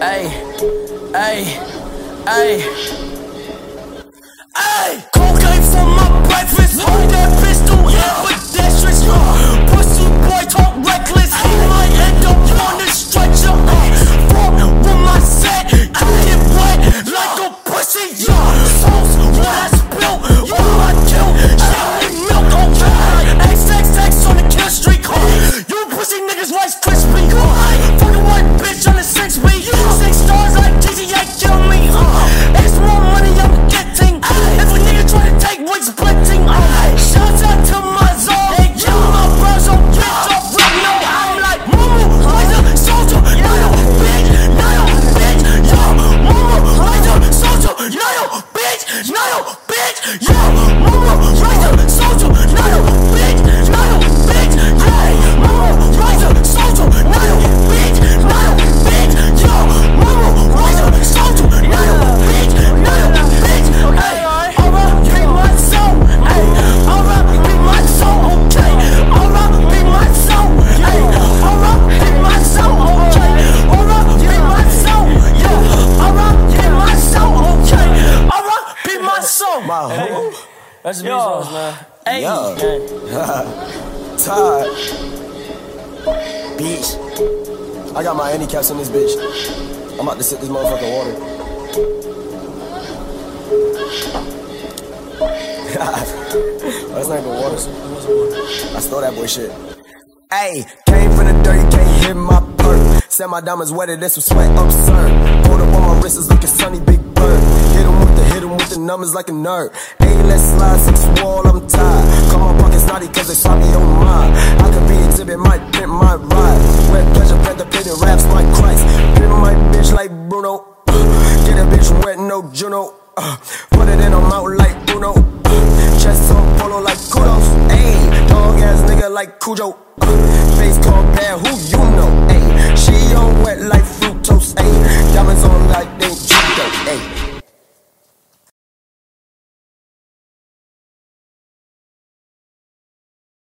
Hey, hey, hey. Cocaine for my breakfast. Pussy. Yeah, sauce what I spill, what I kill. Yo, my soul. My Hey. That's the Bezos, man. Hey, Yo. hey. Todd. Bitch. I got my handicaps in this bitch. I'm about to sip this motherfucking water. oh, that's not even water. I stole that boy shit. Ayy, came from the dirt, can't hit my perk. Said my diamonds wetter than some sweat absurd. Numbers like a nerd. Ayy, let's slide six wall, I'm tired. Call my pockets naughty cause they saw me on mine. I could be exhibit, might pimp my ride. Wet pleasure, painted raps like Christ. Pimp my bitch like Bruno. Get a bitch wet, no Juno. Uh, put it in her mouth like Bruno. Uh, chest on polo like kudos. Ayy, dog ass nigga like Cujo. Face called bad, who you know? Ayy, she on wet like fructose. Ayy, diamonds on like they Judo. Ayy.